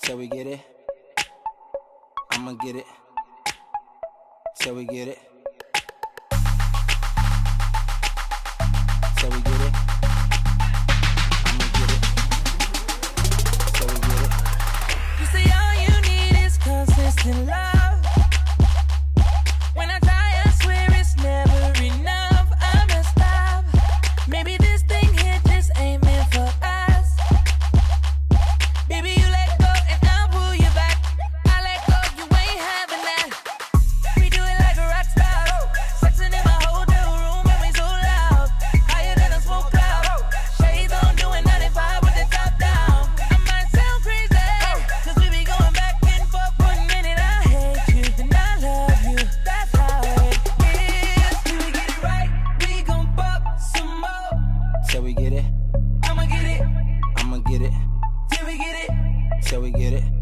Till we get it, I'ma get it. Till we get it. get it? Did we get it? Till we get it?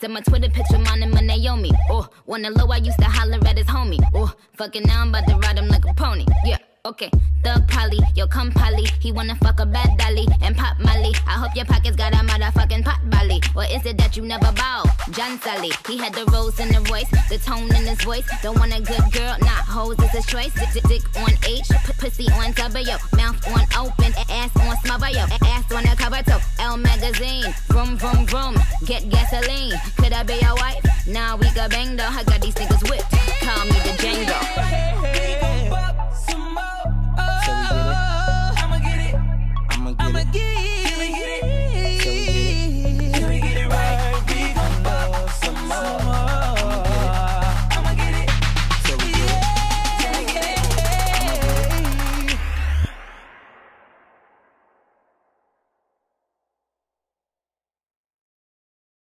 Send my Twitter picture, mine and my Naomi. Oh, wanna low, I used to holler at his homie. Oh, fucking now I'm about to ride him like a pony. Yeah. Okay, thug poly, yo come poly. He wanna fuck a bad dolly and pop Molly. I hope your pockets got a motherfucking pot Molly. Or is it that you never bow? John Sully, he had the rose in the voice, the tone in his voice. Don't want a good girl, not hoes It's his choice. Dick, dick on H, pussy on W, mouth on open. get gasoline. Could I be your wife? Nah, we got bang though. I got these niggas whipped. Call me the Django.